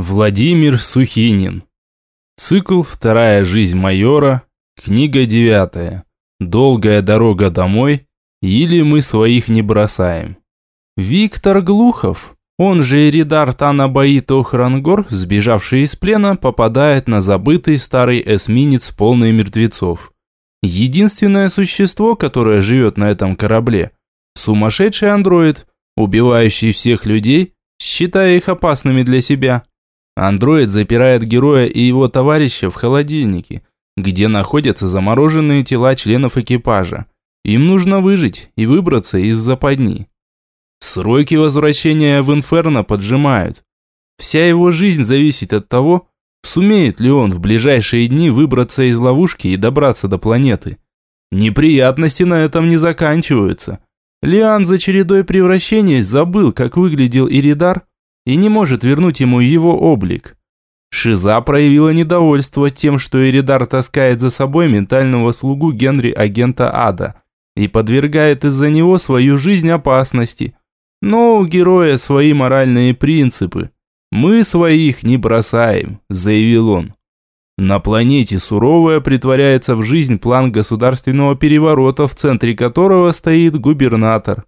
Владимир Сухинин. Цикл «Вторая жизнь майора», книга девятая. «Долгая дорога домой» или «Мы своих не бросаем». Виктор Глухов, он же Эридар Танабаит Охрангор, сбежавший из плена, попадает на забытый старый эсминец, полный мертвецов. Единственное существо, которое живет на этом корабле – сумасшедший андроид, убивающий всех людей, считая их опасными для себя – Андроид запирает героя и его товарища в холодильнике, где находятся замороженные тела членов экипажа. Им нужно выжить и выбраться из западни. Сроки возвращения в Инферно поджимают. Вся его жизнь зависит от того, сумеет ли он в ближайшие дни выбраться из ловушки и добраться до планеты. Неприятности на этом не заканчиваются. Лиан за чередой превращений забыл, как выглядел Иридар, и не может вернуть ему его облик. Шиза проявила недовольство тем, что Эридар таскает за собой ментального слугу Генри агента Ада и подвергает из-за него свою жизнь опасности. Но у героя свои моральные принципы. «Мы своих не бросаем», – заявил он. На планете суровая притворяется в жизнь план государственного переворота, в центре которого стоит губернатор.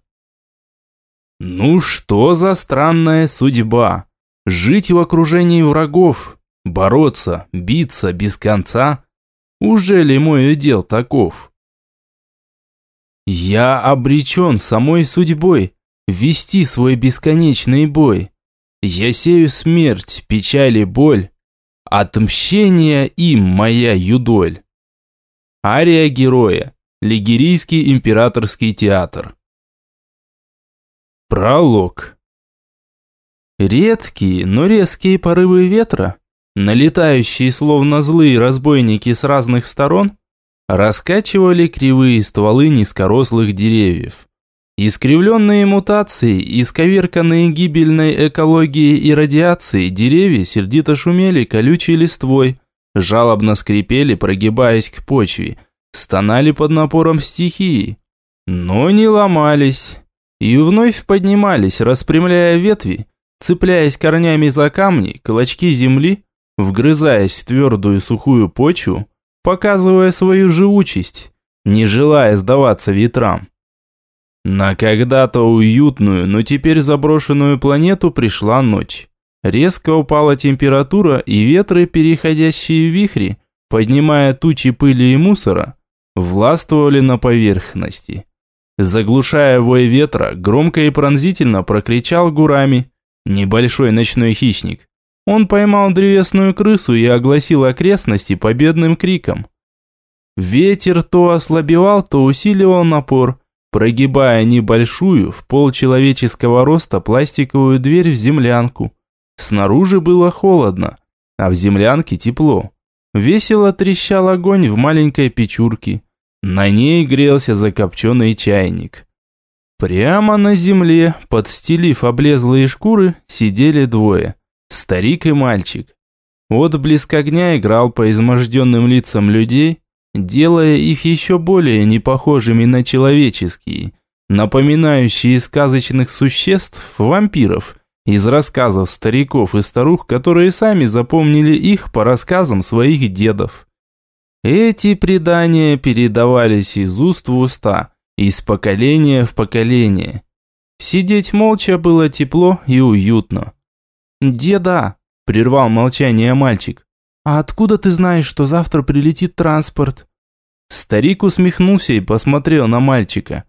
Ну что за странная судьба? Жить в окружении врагов, бороться, биться без конца? Уже ли мой удел таков? Я обречен самой судьбой вести свой бесконечный бой. Я сею смерть, печаль и боль. Отмщение им моя юдоль. Ария героя. Лигерийский императорский театр. Пролог. Редкие, но резкие порывы ветра, налетающие словно злые разбойники с разных сторон, раскачивали кривые стволы низкорослых деревьев. Искривленные мутации, исковерканные гибельной экологией и радиацией, деревья сердито шумели колючей листвой, жалобно скрипели, прогибаясь к почве, стонали под напором стихии, но не ломались и вновь поднимались, распрямляя ветви, цепляясь корнями за камни, клочки земли, вгрызаясь в твердую сухую почву, показывая свою живучесть, не желая сдаваться ветрам. На когда-то уютную, но теперь заброшенную планету пришла ночь. Резко упала температура, и ветры, переходящие в вихри, поднимая тучи пыли и мусора, властвовали на поверхности. Заглушая вой ветра, громко и пронзительно прокричал гурами. Небольшой ночной хищник. Он поймал древесную крысу и огласил окрестности победным криком. Ветер то ослабевал, то усиливал напор, прогибая небольшую, в пол человеческого роста пластиковую дверь в землянку. Снаружи было холодно, а в землянке тепло. Весело трещал огонь в маленькой печурке. На ней грелся закопченный чайник. Прямо на земле, подстелив облезлые шкуры, сидели двое. Старик и мальчик. Отблеск огня играл по изможденным лицам людей, делая их еще более непохожими на человеческие, напоминающие сказочных существ, вампиров, из рассказов стариков и старух, которые сами запомнили их по рассказам своих дедов. Эти предания передавались из уст в уста, из поколения в поколение. Сидеть молча было тепло и уютно. «Деда!» – прервал молчание мальчик. «А откуда ты знаешь, что завтра прилетит транспорт?» Старик усмехнулся и посмотрел на мальчика.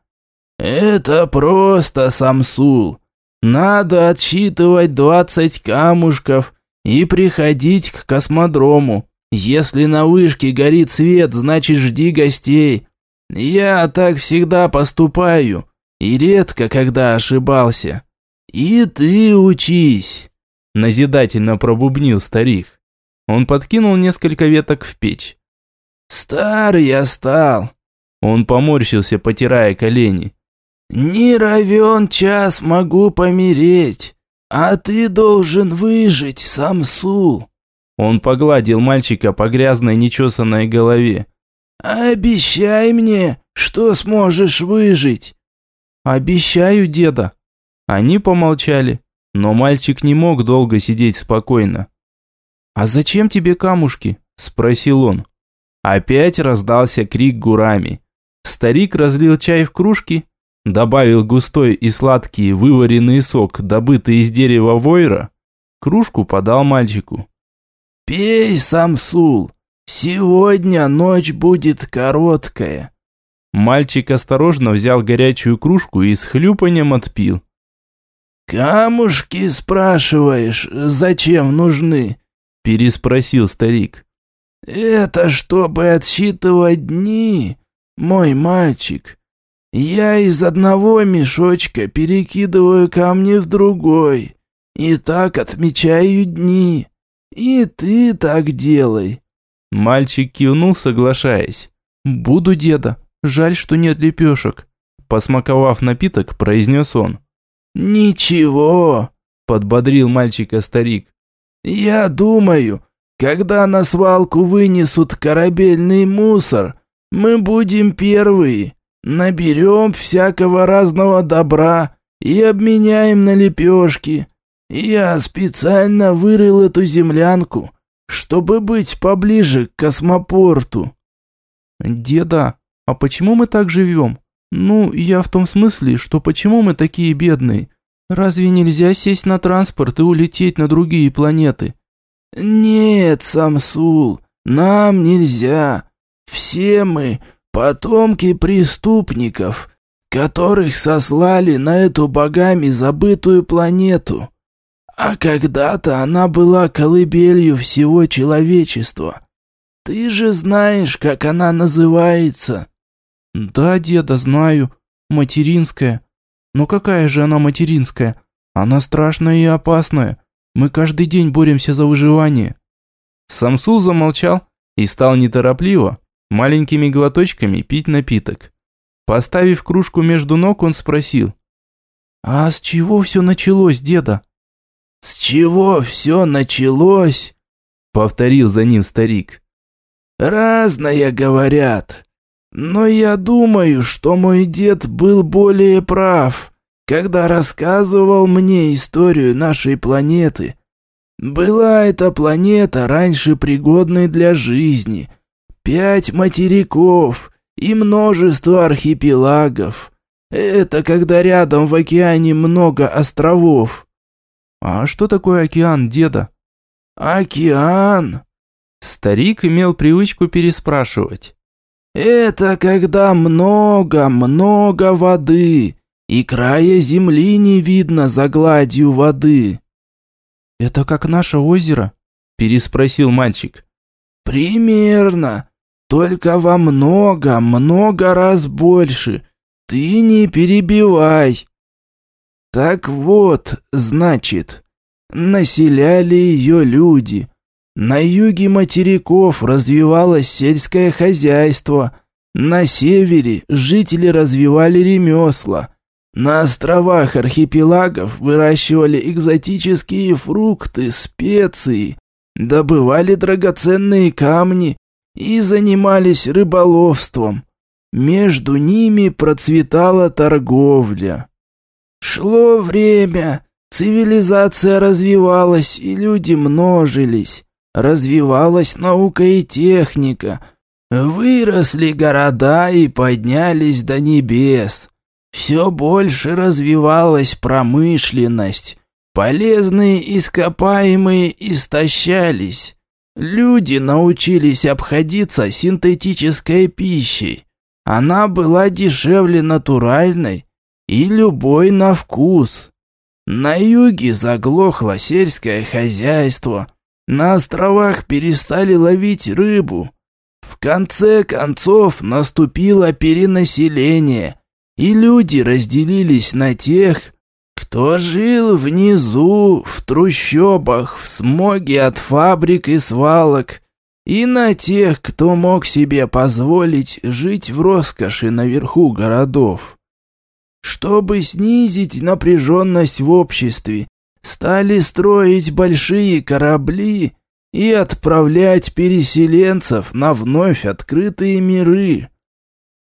«Это просто Самсул. Надо отсчитывать двадцать камушков и приходить к космодрому. Если на вышке горит свет, значит жди гостей. Я так всегда поступаю, и редко когда ошибался. И ты учись!» Назидательно пробубнил старик. Он подкинул несколько веток в печь. «Стар я стал!» Он поморщился, потирая колени. «Не равен час могу помереть, а ты должен выжить, Самсу!» Он погладил мальчика по грязной нечесанной голове. «Обещай мне, что сможешь выжить!» «Обещаю, деда!» Они помолчали, но мальчик не мог долго сидеть спокойно. «А зачем тебе камушки?» – спросил он. Опять раздался крик гурами. Старик разлил чай в кружки, добавил густой и сладкий вываренный сок, добытый из дерева войра, кружку подал мальчику. «Пей, Самсул, сегодня ночь будет короткая». Мальчик осторожно взял горячую кружку и с хлюпанием отпил. «Камушки, спрашиваешь, зачем нужны?» – переспросил старик. «Это чтобы отсчитывать дни, мой мальчик. Я из одного мешочка перекидываю камни в другой, и так отмечаю дни. И ты так делай». Мальчик кивнул, соглашаясь. «Буду, деда. Жаль, что нет лепешек». Посмаковав напиток, произнес он. «Ничего», – подбодрил мальчика старик. «Я думаю, когда на свалку вынесут корабельный мусор, мы будем первые, наберем всякого разного добра и обменяем на лепешки. Я специально вырыл эту землянку, чтобы быть поближе к космопорту». «Деда, а почему мы так живем? Ну, я в том смысле, что почему мы такие бедные? Разве нельзя сесть на транспорт и улететь на другие планеты?» «Нет, Самсул, нам нельзя. Все мы потомки преступников, которых сослали на эту богами забытую планету. А когда-то она была колыбелью всего человечества. Ты же знаешь, как она называется?» «Да, деда, знаю. Материнская. Но какая же она материнская? Она страшная и опасная. Мы каждый день боремся за выживание». Самсул замолчал и стал неторопливо, маленькими глоточками пить напиток. Поставив кружку между ног, он спросил. «А с чего все началось, деда?» «С чего все началось?» Повторил за ним старик. «Разное говорят. Но я думаю, что мой дед был более прав когда рассказывал мне историю нашей планеты. Была эта планета раньше пригодной для жизни. Пять материков и множество архипелагов. Это когда рядом в океане много островов. А что такое океан, деда? Океан? Старик имел привычку переспрашивать. Это когда много-много воды и края земли не видно за гладью воды». «Это как наше озеро?» – переспросил мальчик. «Примерно, только во много, много раз больше. Ты не перебивай». «Так вот, значит, населяли ее люди». На юге материков развивалось сельское хозяйство, на севере жители развивали ремесла, на островах архипелагов выращивали экзотические фрукты, специи, добывали драгоценные камни и занимались рыболовством. Между ними процветала торговля. Шло время, цивилизация развивалась и люди множились. Развивалась наука и техника. Выросли города и поднялись до небес. Все больше развивалась промышленность. Полезные ископаемые истощались. Люди научились обходиться синтетической пищей. Она была дешевле натуральной и любой на вкус. На юге заглохло сельское хозяйство. На островах перестали ловить рыбу. В конце концов наступило перенаселение – и люди разделились на тех, кто жил внизу, в трущобах, в смоге от фабрик и свалок, и на тех, кто мог себе позволить жить в роскоши наверху городов. Чтобы снизить напряженность в обществе, стали строить большие корабли и отправлять переселенцев на вновь открытые миры.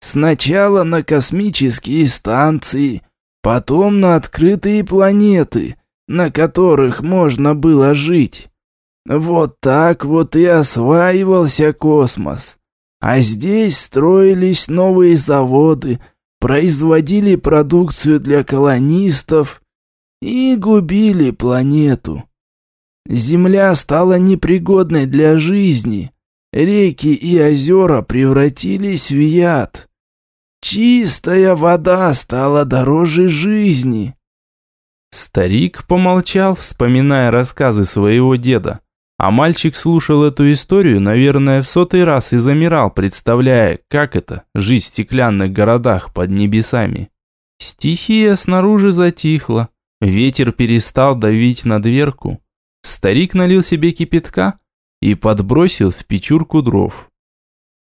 Сначала на космические станции, потом на открытые планеты, на которых можно было жить. Вот так вот и осваивался космос. А здесь строились новые заводы, производили продукцию для колонистов и губили планету. Земля стала непригодной для жизни. Реки и озера превратились в яд. Чистая вода стала дороже жизни. Старик помолчал, вспоминая рассказы своего деда. А мальчик слушал эту историю, наверное, в сотый раз и замирал, представляя, как это – жить в стеклянных городах под небесами. Стихия снаружи затихла, ветер перестал давить на дверку. Старик налил себе кипятка и подбросил в печурку дров.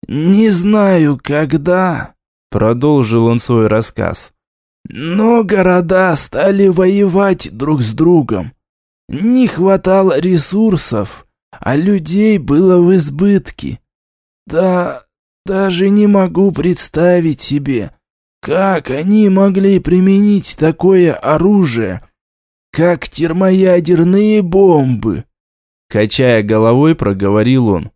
«Не знаю, когда», – продолжил он свой рассказ, – «но города стали воевать друг с другом». Не хватало ресурсов, а людей было в избытке. Да, даже не могу представить себе, как они могли применить такое оружие, как термоядерные бомбы. Качая головой, проговорил он.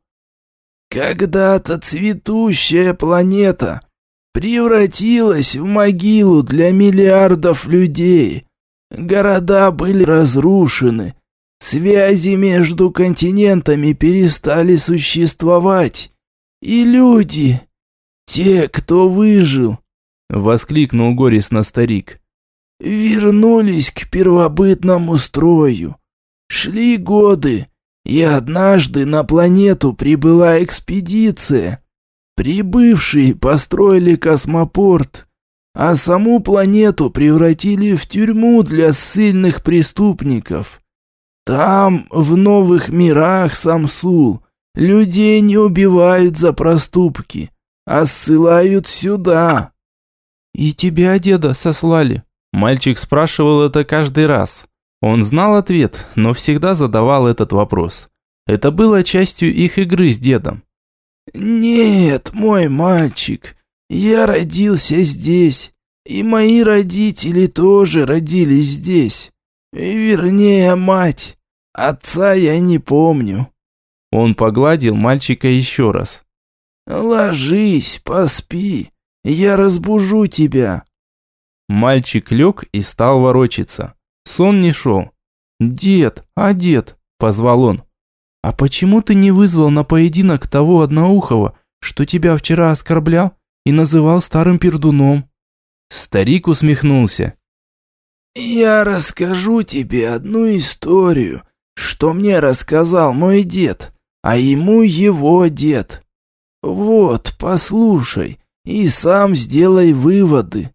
Когда-то цветущая планета превратилась в могилу для миллиардов людей, Города были разрушены. Связи между континентами перестали существовать. И люди, те, кто выжил, воскликнул горестно старик, вернулись к первобытному строю. Шли годы, и однажды на планету прибыла экспедиция. Прибывшие построили космопорт, а саму планету превратили в тюрьму для ссыльных преступников. Там, в новых мирах Самсул, людей не убивают за проступки, а ссылают сюда. «И тебя, деда, сослали?» Мальчик спрашивал это каждый раз. Он знал ответ, но всегда задавал этот вопрос. Это было частью их игры с дедом. «Нет, мой мальчик, я родился здесь, и мои родители тоже родились здесь. Вернее, мать. Отца я не помню». Он погладил мальчика еще раз. «Ложись, поспи, я разбужу тебя». Мальчик лег и стал ворочаться. Сон не шел. «Дед, а дед?» – позвал он. «А почему ты не вызвал на поединок того одноухого, что тебя вчера оскорблял и называл старым пердуном?» Старик усмехнулся. «Я расскажу тебе одну историю, что мне рассказал мой дед, а ему его дед. Вот, послушай, и сам сделай выводы.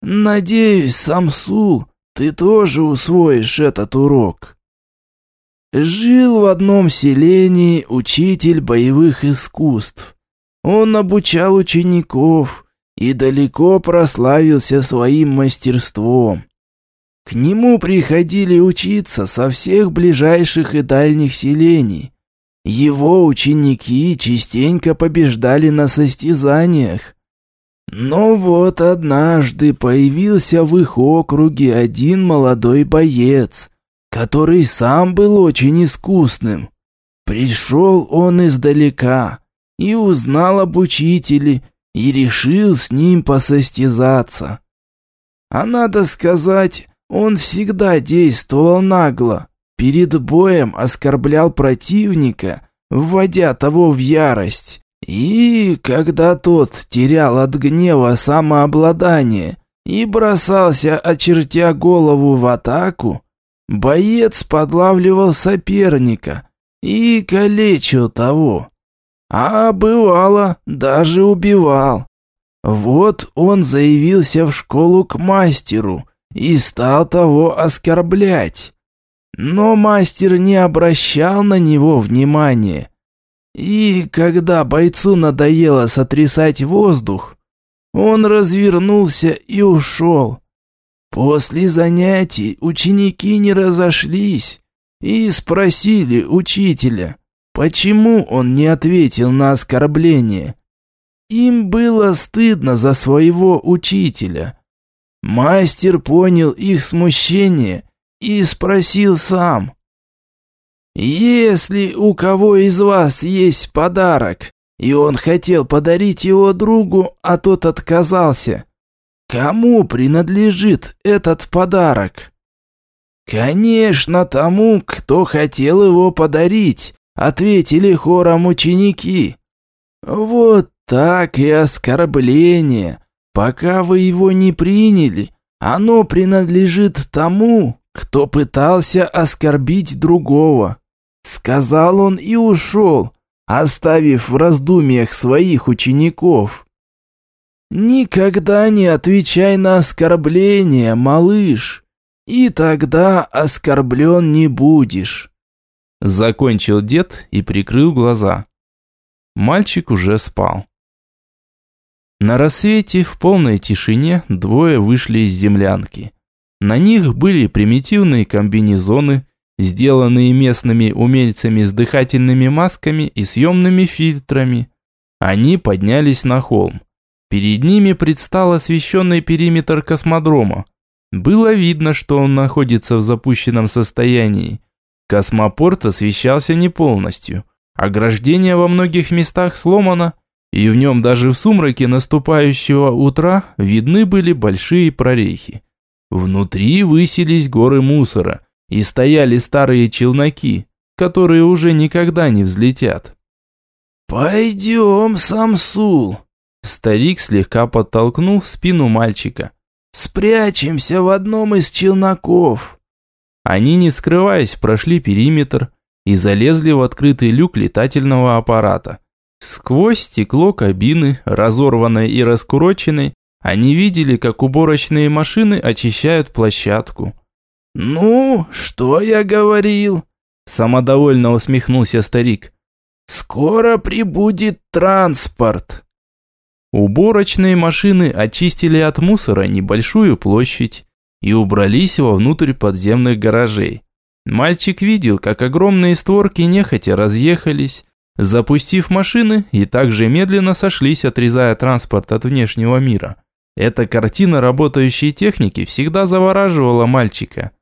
Надеюсь, Самсул, ты тоже усвоишь этот урок». Жил в одном селении учитель боевых искусств. Он обучал учеников, и далеко прославился своим мастерством. К нему приходили учиться со всех ближайших и дальних селений. Его ученики частенько побеждали на состязаниях. Но вот однажды появился в их округе один молодой боец, который сам был очень искусным. Пришел он издалека и узнал об учителе, и решил с ним посостязаться. А надо сказать, он всегда действовал нагло. Перед боем оскорблял противника, вводя того в ярость. И когда тот терял от гнева самообладание и бросался, очертя голову в атаку, боец подлавливал соперника и калечил того а бывало, даже убивал. Вот он заявился в школу к мастеру и стал того оскорблять. Но мастер не обращал на него внимания. И когда бойцу надоело сотрясать воздух, он развернулся и ушел. После занятий ученики не разошлись и спросили учителя – Почему он не ответил на оскорбление? Им было стыдно за своего учителя. Мастер понял их смущение и спросил сам. Если у кого из вас есть подарок, и он хотел подарить его другу, а тот отказался, кому принадлежит этот подарок? Конечно, тому, кто хотел его подарить, ответили хором ученики. Вот так и оскорбление. Пока вы его не приняли, оно принадлежит тому, кто пытался оскорбить другого. Сказал он и ушел, оставив в раздумьях своих учеников. Никогда не отвечай на оскорбления, малыш, и тогда оскорблен не будешь. Закончил дед и прикрыл глаза. Мальчик уже спал. На рассвете в полной тишине двое вышли из землянки. На них были примитивные комбинезоны, сделанные местными умельцами с дыхательными масками и съемными фильтрами. Они поднялись на холм. Перед ними предстал освещенный периметр космодрома. Было видно, что он находится в запущенном состоянии. Космопорт освещался не полностью. Ограждение во многих местах сломано, и в нем даже в сумраке наступающего утра видны были большие прорехи. Внутри высились горы мусора, и стояли старые челноки, которые уже никогда не взлетят. «Пойдем, Самсул!» Старик слегка подтолкнул в спину мальчика. «Спрячемся в одном из челноков!» Они, не скрываясь, прошли периметр и залезли в открытый люк летательного аппарата. Сквозь стекло кабины, разорванной и раскуроченной, они видели, как уборочные машины очищают площадку. «Ну, что я говорил?» Самодовольно усмехнулся старик. «Скоро прибудет транспорт». Уборочные машины очистили от мусора небольшую площадь и убрались вовнутрь подземных гаражей. Мальчик видел, как огромные створки нехотя разъехались, запустив машины и также медленно сошлись, отрезая транспорт от внешнего мира. Эта картина работающей техники всегда завораживала мальчика.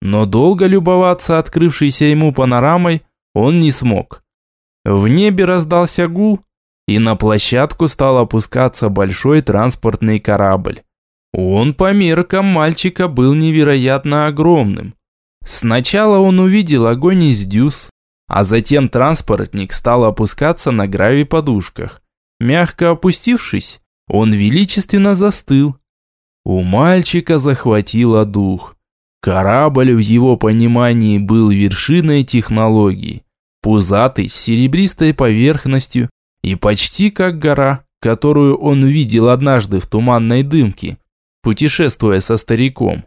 Но долго любоваться открывшейся ему панорамой он не смог. В небе раздался гул, и на площадку стал опускаться большой транспортный корабль. Он по меркам мальчика был невероятно огромным. Сначала он увидел огонь из дюз, а затем транспортник стал опускаться на гравий-подушках. Мягко опустившись, он величественно застыл. У мальчика захватило дух. Корабль в его понимании был вершиной технологий. Пузатый, с серебристой поверхностью и почти как гора, которую он видел однажды в туманной дымке, путешествуя со стариком.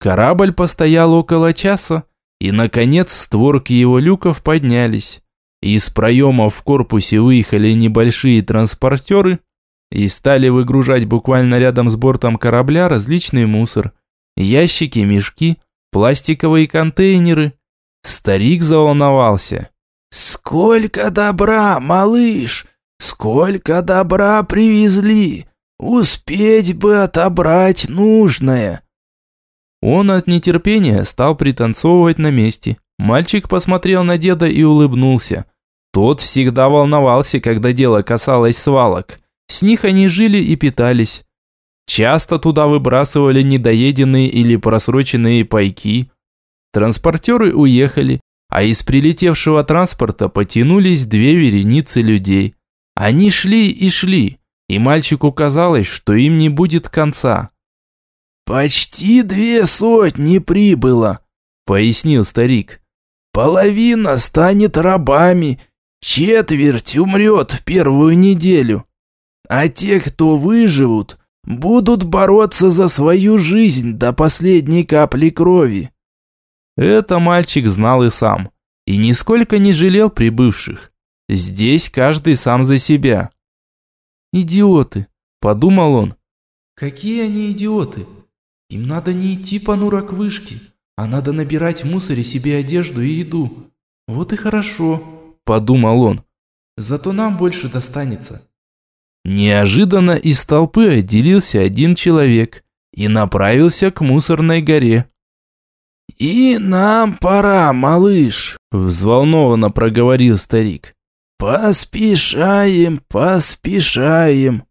Корабль постоял около часа, и, наконец, створки его люков поднялись. Из проемов в корпусе выехали небольшие транспортеры, и стали выгружать буквально рядом с бортом корабля различный мусор. Ящики, мешки, пластиковые контейнеры. Старик заволновался. «Сколько добра, малыш! Сколько добра привезли! Успеть бы отобрать нужное!» Он от нетерпения стал пританцовывать на месте. Мальчик посмотрел на деда и улыбнулся. Тот всегда волновался, когда дело касалось свалок. С них они жили и питались. Часто туда выбрасывали недоеденные или просроченные пайки. Транспортеры уехали, а из прилетевшего транспорта потянулись две вереницы людей. Они шли и шли, и мальчику казалось, что им не будет конца. «Почти две сотни прибыло», — пояснил старик. «Половина станет рабами, четверть умрет в первую неделю. А те, кто выживут, будут бороться за свою жизнь до последней капли крови. Это мальчик знал и сам, и нисколько не жалел прибывших. Здесь каждый сам за себя. «Идиоты», – подумал он. «Какие они идиоты? Им надо не идти по нура к вышке, а надо набирать в мусоре себе одежду и еду. Вот и хорошо», – подумал он. «Зато нам больше достанется». Неожиданно из толпы отделился один человек и направился к мусорной горе. «И нам пора, малыш», – взволнованно проговорил старик. «Поспешаем, поспешаем».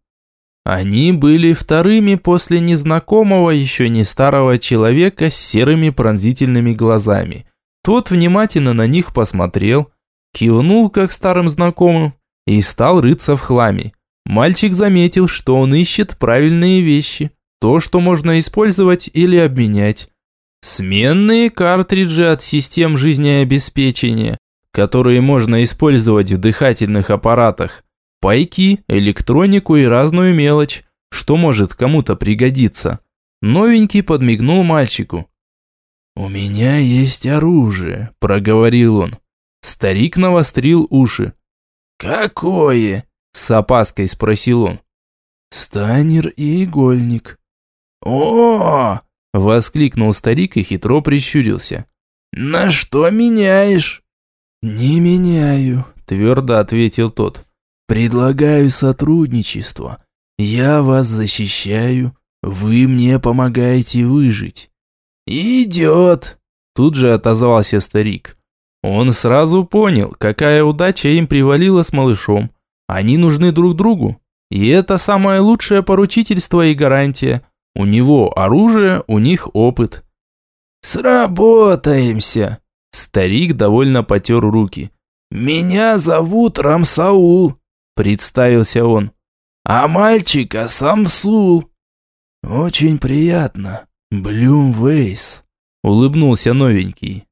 Они были вторыми после незнакомого еще не старого человека с серыми пронзительными глазами. Тот внимательно на них посмотрел, кивнул как старым знакомым и стал рыться в хламе. Мальчик заметил, что он ищет правильные вещи, то, что можно использовать или обменять. Сменные картриджи от систем жизнеобеспечения, которые можно использовать в дыхательных аппаратах, пайки, электронику и разную мелочь, что может кому-то пригодиться. Новенький подмигнул мальчику. «У меня есть оружие», – проговорил он. Старик навострил уши. «Какое?» – с опаской спросил он. «Станер и игольник». «О!» – воскликнул старик и хитро прищурился. «На что меняешь?» «Не меняю», – твердо ответил тот. Предлагаю сотрудничество. Я вас защищаю, вы мне помогаете выжить. Идет, тут же отозвался старик. Он сразу понял, какая удача им привалила с малышом. Они нужны друг другу. И это самое лучшее поручительство и гарантия. У него оружие, у них опыт. «Сработаемся!» Старик довольно потер руки. «Меня зовут Рамсаул. Представился он. А мальчика Самсул. Очень приятно. Блюм Вейс. Улыбнулся новенький.